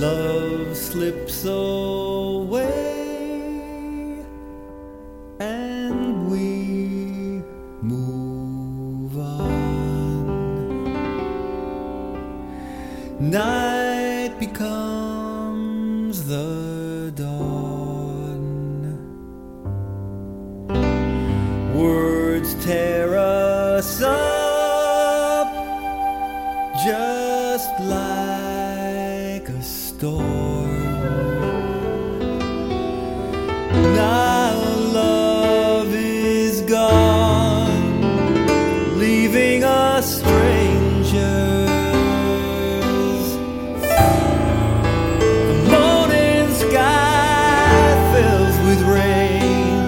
love slips away and we move on. Night becomes the dawn. Words tear us up just like storm. Now love is gone, leaving us strangers. The morning sky fills with rain.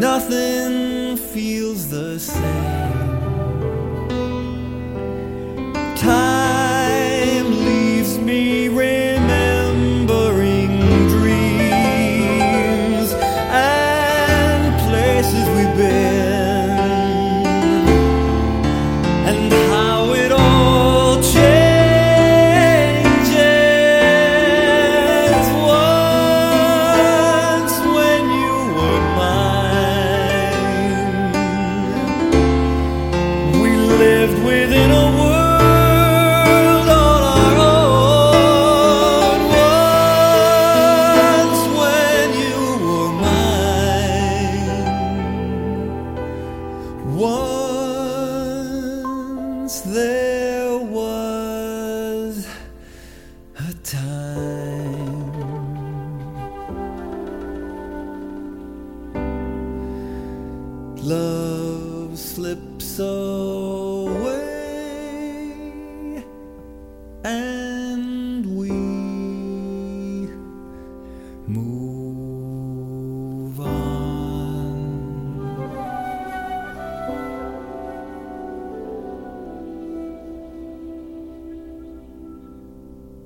Nothing feels the same. Lived within a world on our own. Once when you were mine. Once there was a time. Love slips away. And